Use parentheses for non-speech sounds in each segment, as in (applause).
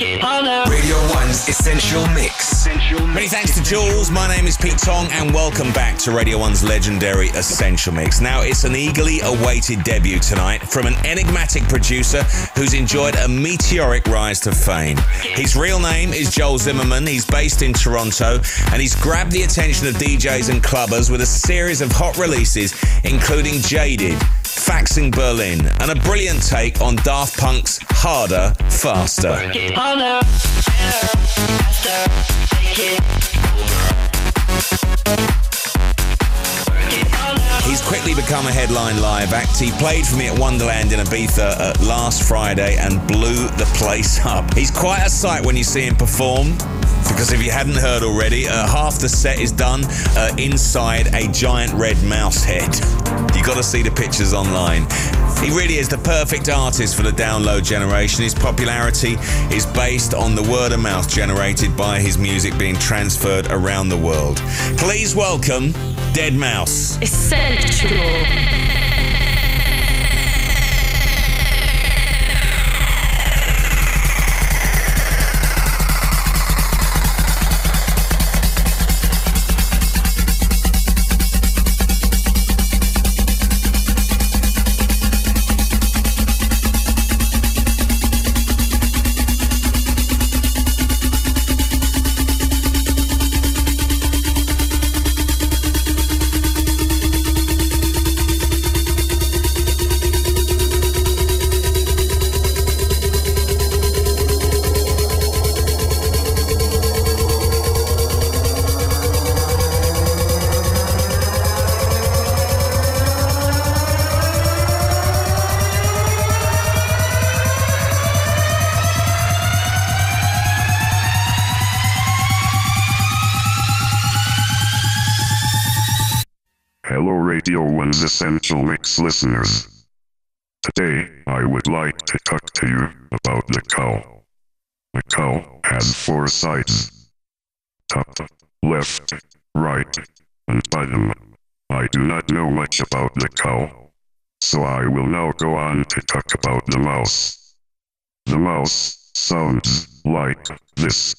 Radio 1's Essential Mix. Many thanks to Jules. My name is Pete Tong, and welcome back to Radio 1's legendary Essential Mix. Now, it's an eagerly awaited debut tonight from an enigmatic producer who's enjoyed a meteoric rise to fame. His real name is Joel Zimmerman. He's based in Toronto, and he's grabbed the attention of DJs and clubbers with a series of hot releases, including Jaded. Faxing Berlin, and a brilliant take on Daft Punk's Harder, Faster. He's quickly become a headline live act. He played for me at Wonderland in Ibiza uh, last Friday and blew the place (laughs) up. He's quite a sight when you see him perform because if you hadn't heard already, uh, half the set is done uh, inside a giant red mouse head. (laughs) You got to see the pictures online. He really is the perfect artist for the download generation. His popularity is based on the word of mouth generated by his music being transferred around the world. Please welcome Deadmau5. Essential. Essential Mix listeners. Today, I would like to talk to you about the cow. The cow has four sides. Top, left, right, and bottom. I do not know much about the cow. So I will now go on to talk about the mouse. The mouse sounds like this.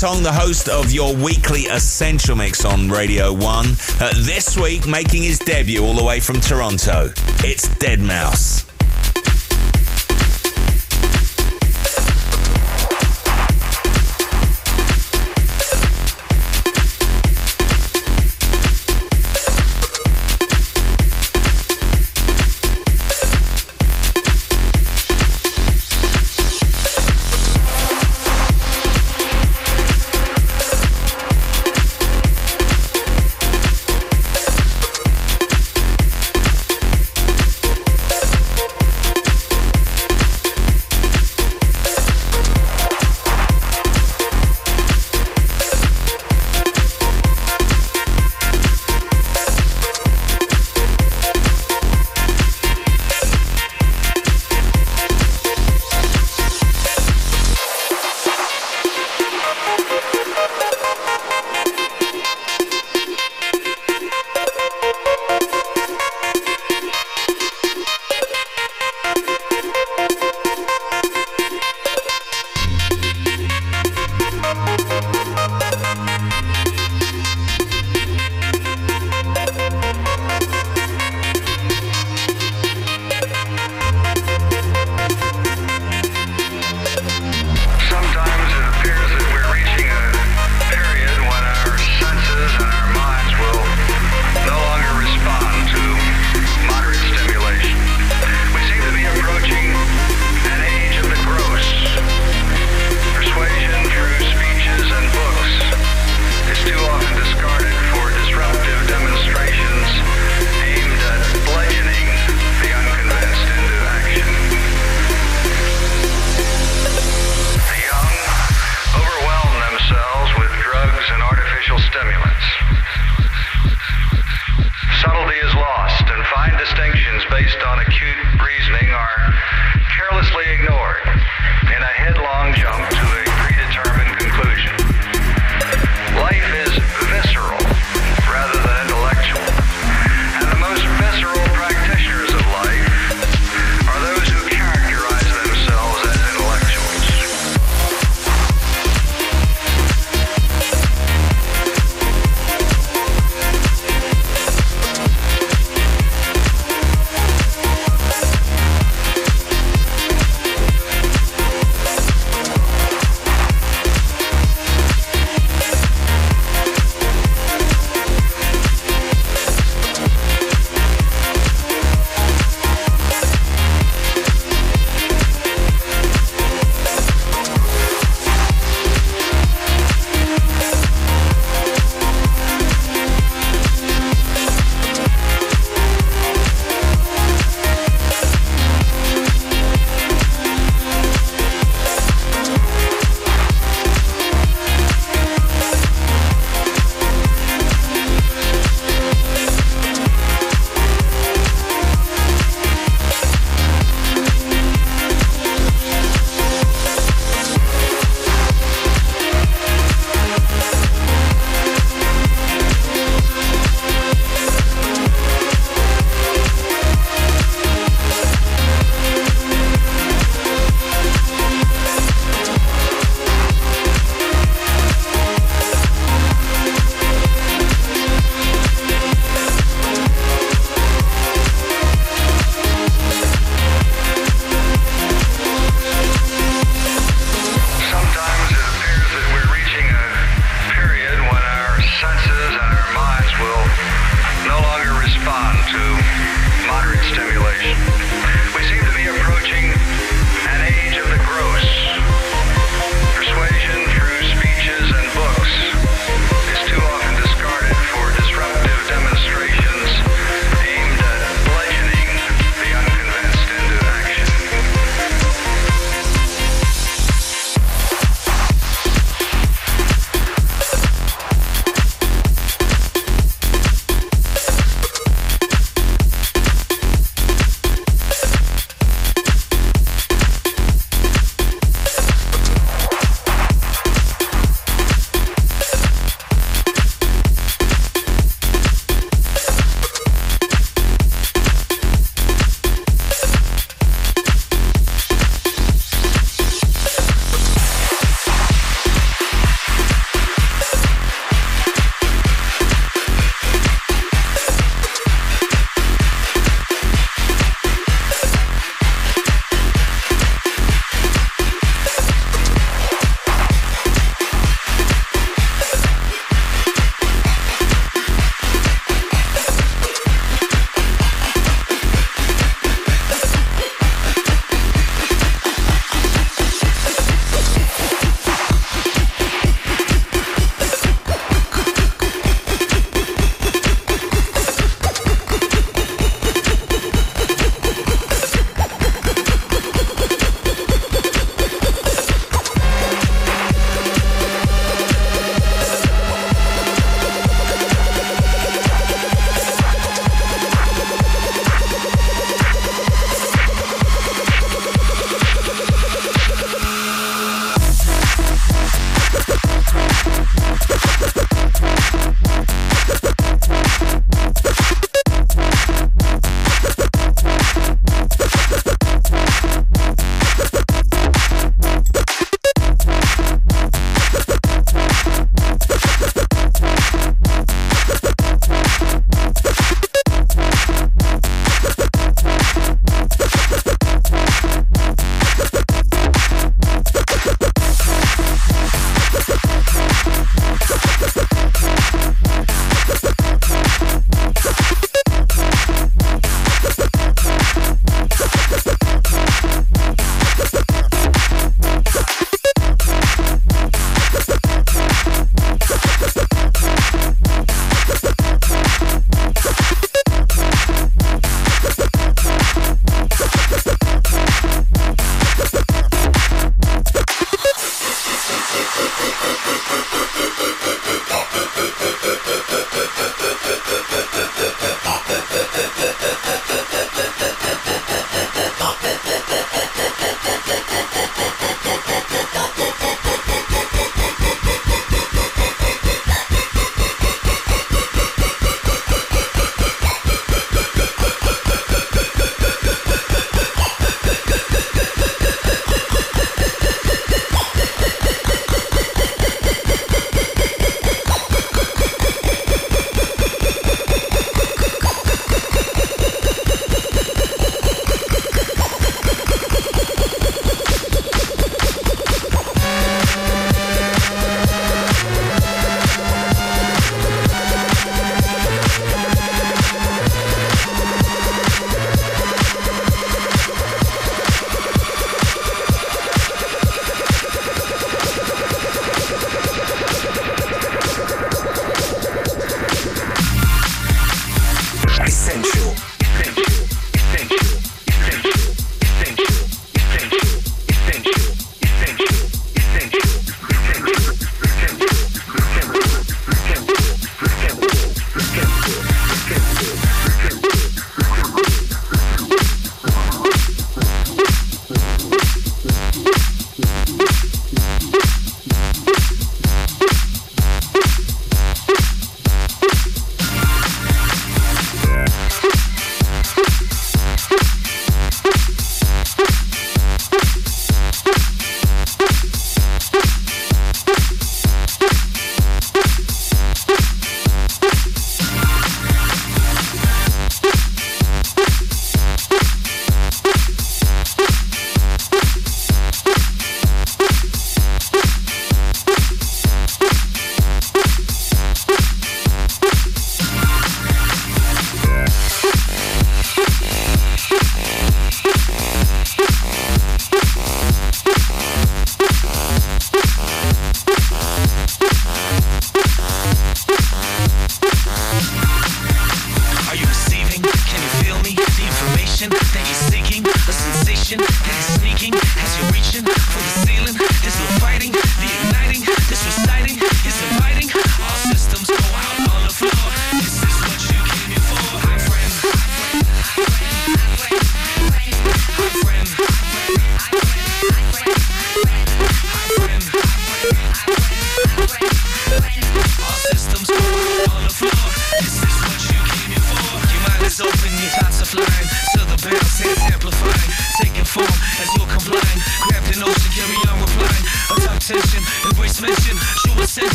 Tong, the host of your weekly Essential Mix on Radio 1. Uh, this week, making his debut all the way from Toronto, it's Deadmau5.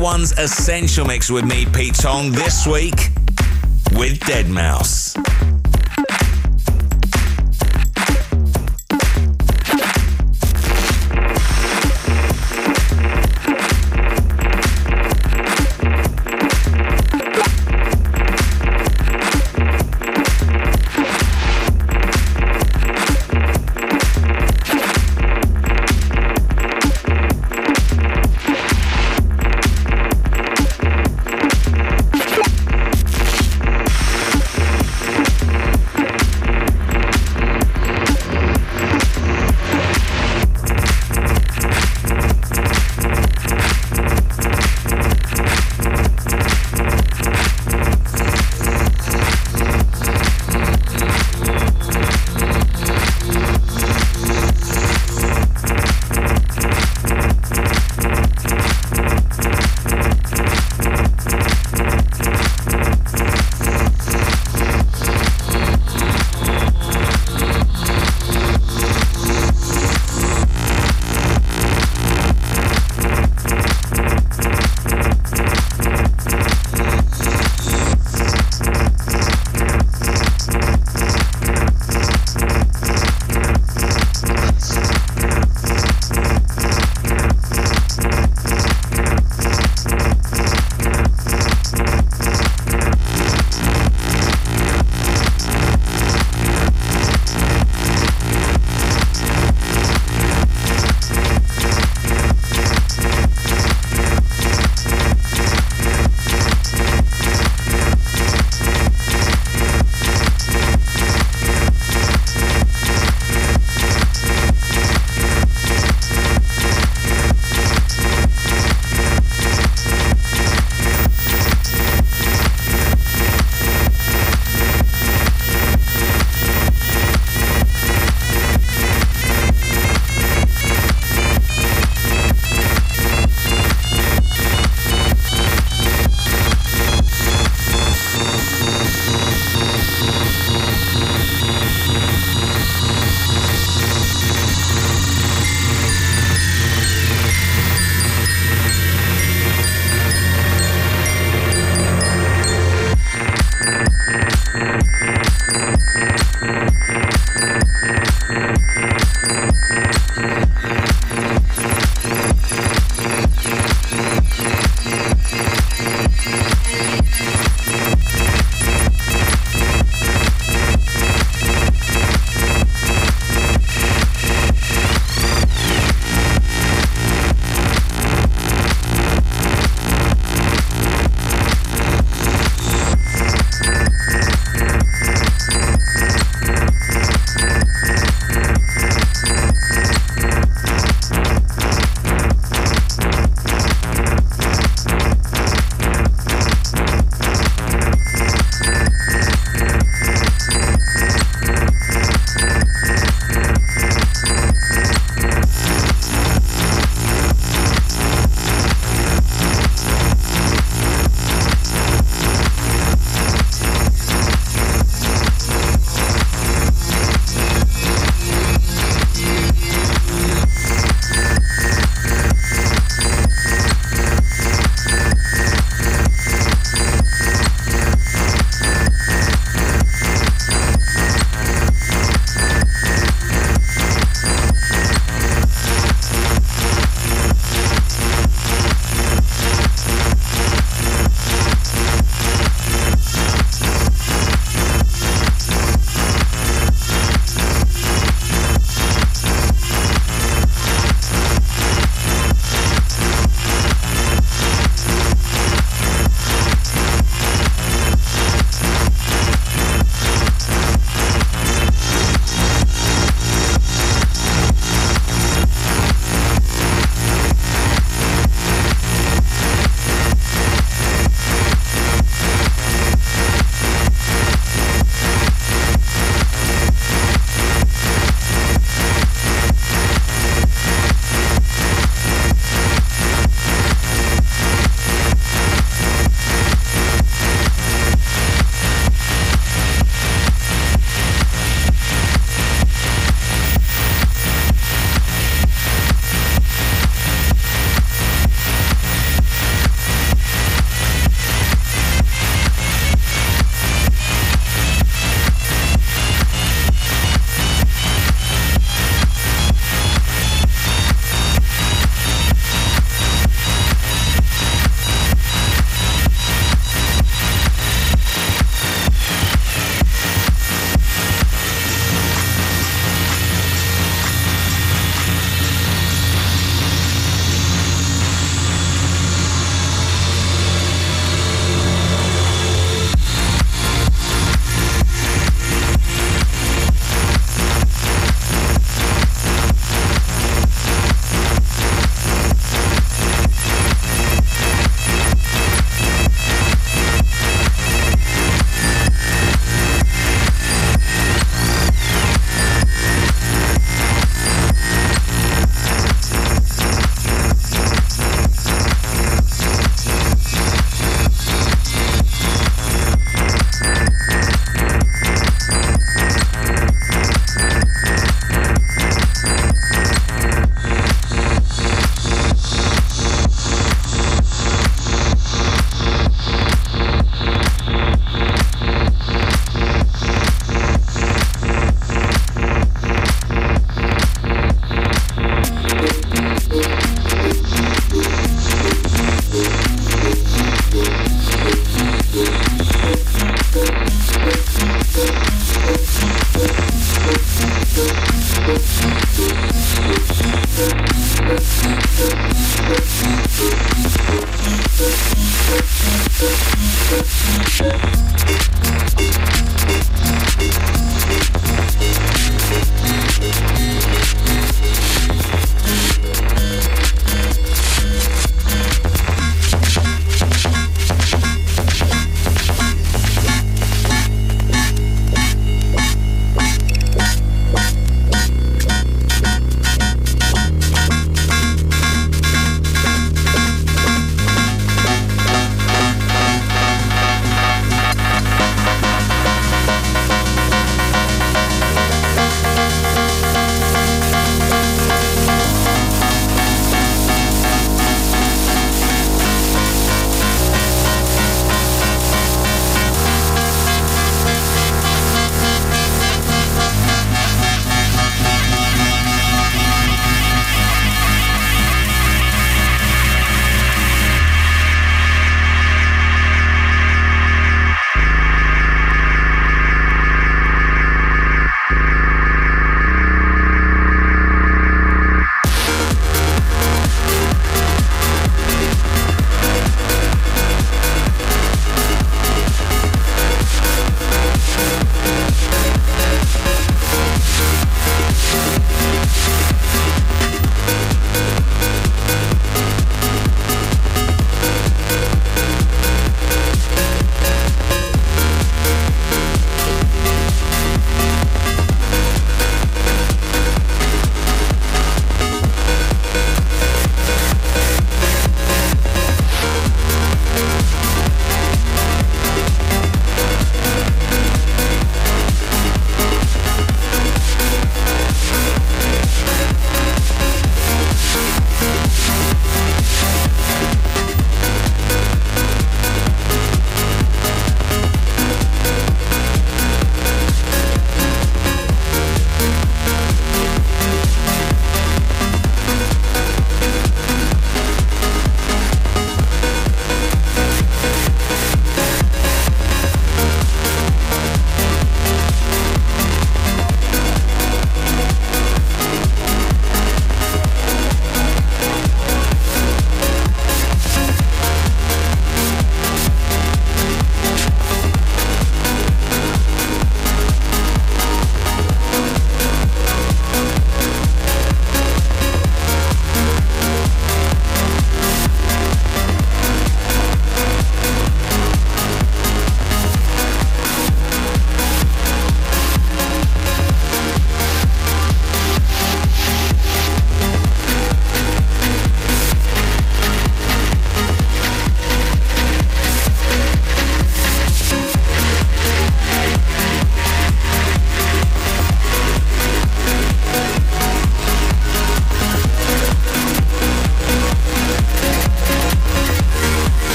1's Essential Mix with me, Pete Tong, this week with Deadmau5.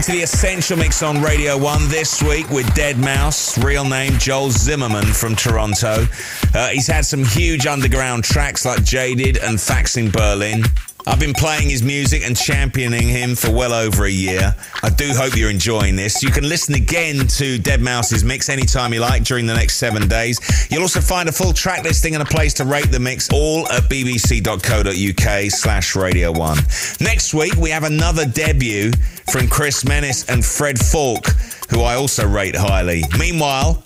Listening to the Essential Mix on Radio 1 this week with Deadmau5, real name Joel Zimmerman from Toronto. Uh, he's had some huge underground tracks like Jaded and Faxing Berlin. I've been playing his music and championing him for well over a year. I do hope you're enjoying this. You can listen again to Deadmau5's mix anytime you like during the next seven days. You'll also find a full track listing and a place to rate the mix all at bbc.co.uk slash radio one. Next week, we have another debut from Chris Menace and Fred Falke, who I also rate highly. Meanwhile,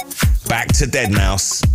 back to Deadmau5.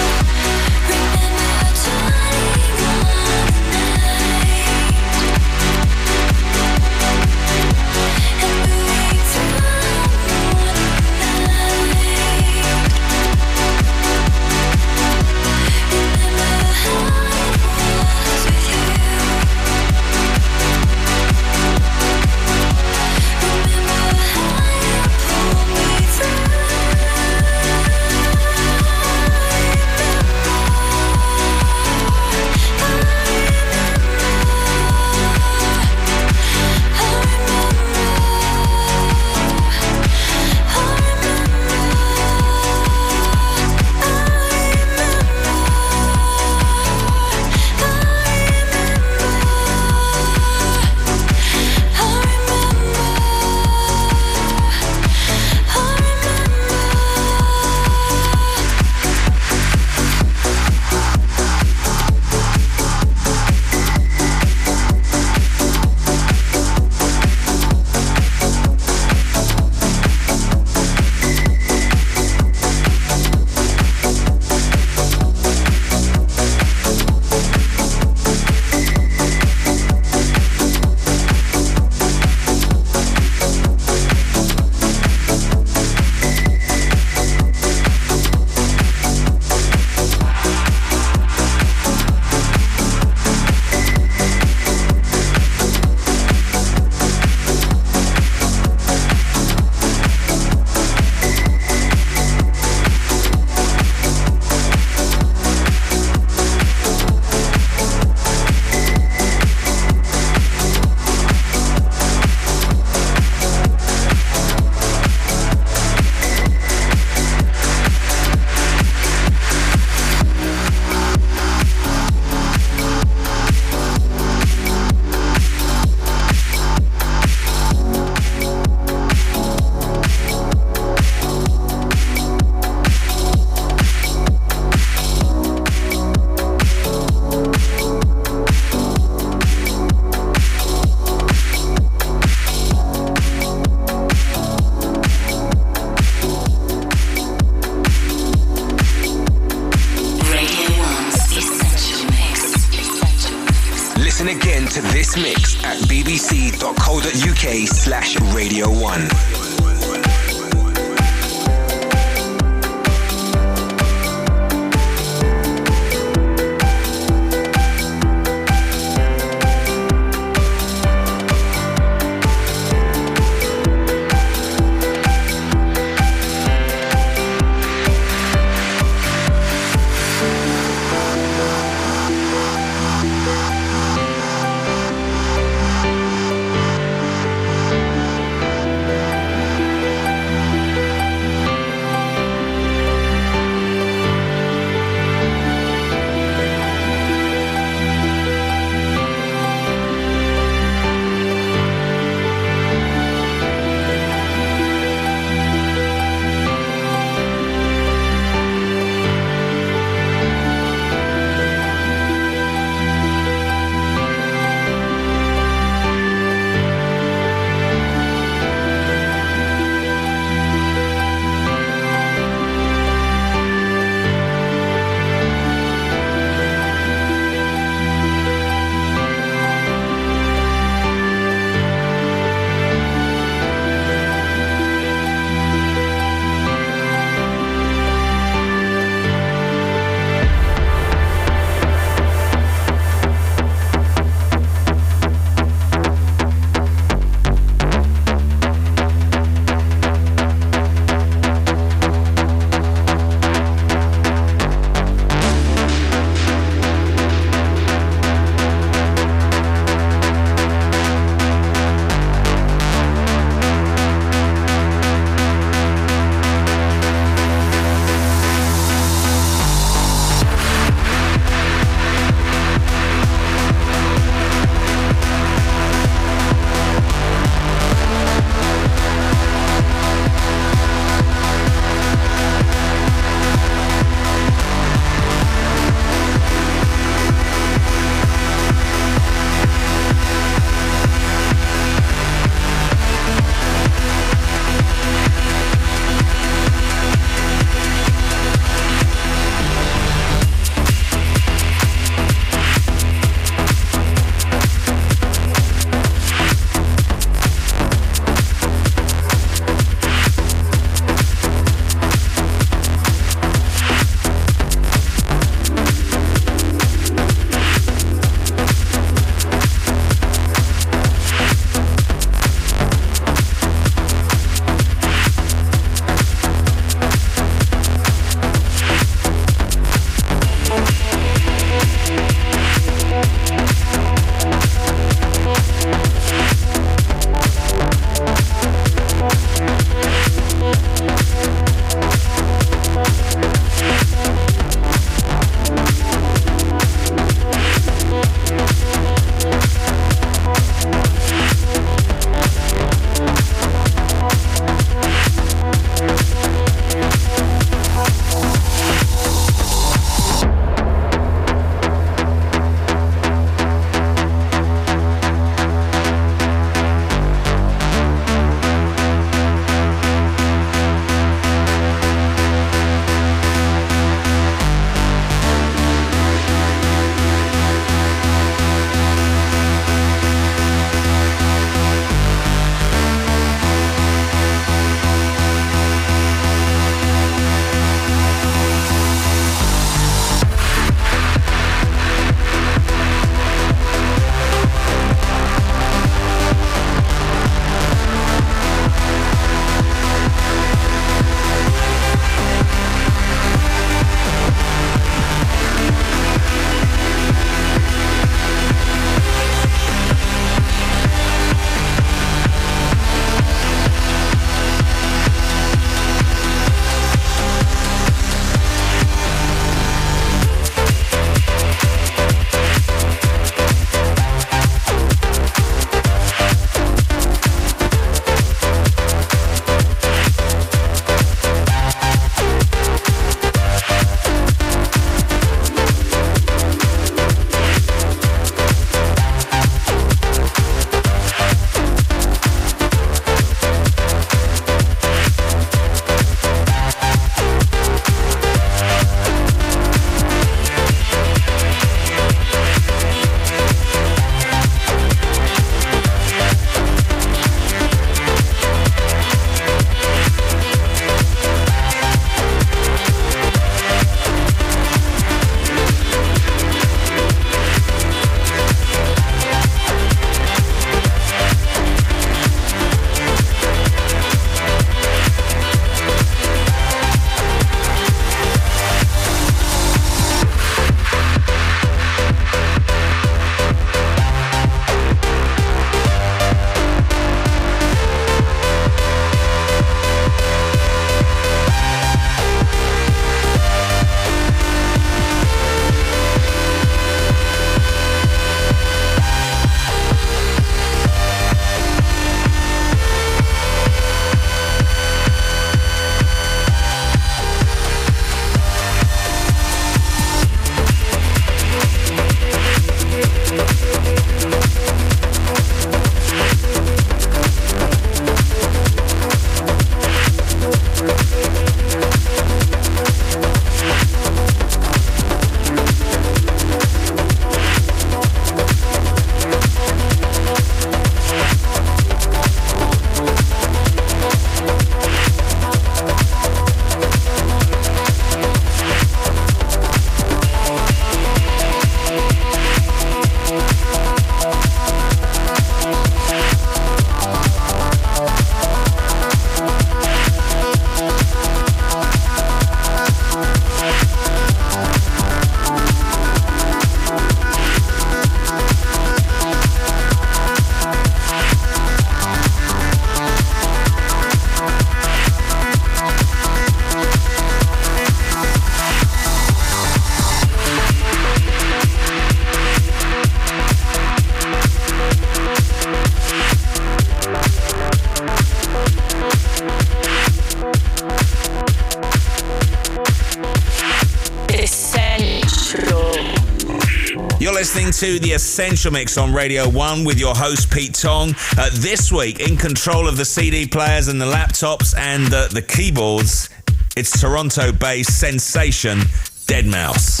To The Essential Mix on Radio 1 with your host, Pete Tong. Uh, this week, in control of the CD players and the laptops and uh, the keyboards, it's Toronto based sensation Deadmau5.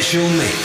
Essential Mix.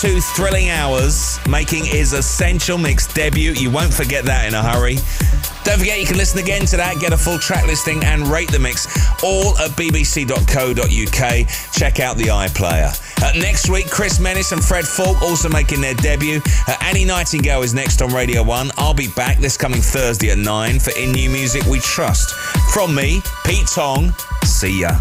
Two thrilling hours, making his Essential Mix debut. You won't forget that in a hurry. Don't forget you can listen again to that, get a full track listing, and rate the mix all at bbc.co.uk. Check out the iPlayer. Uh, next week, Chris Menace and Fred Falke also making their debut. Uh, Annie Nightingale is next on Radio 1. I'll be back this coming Thursday at 9 for In New Music We Trust. From me, Pete Tong, see ya.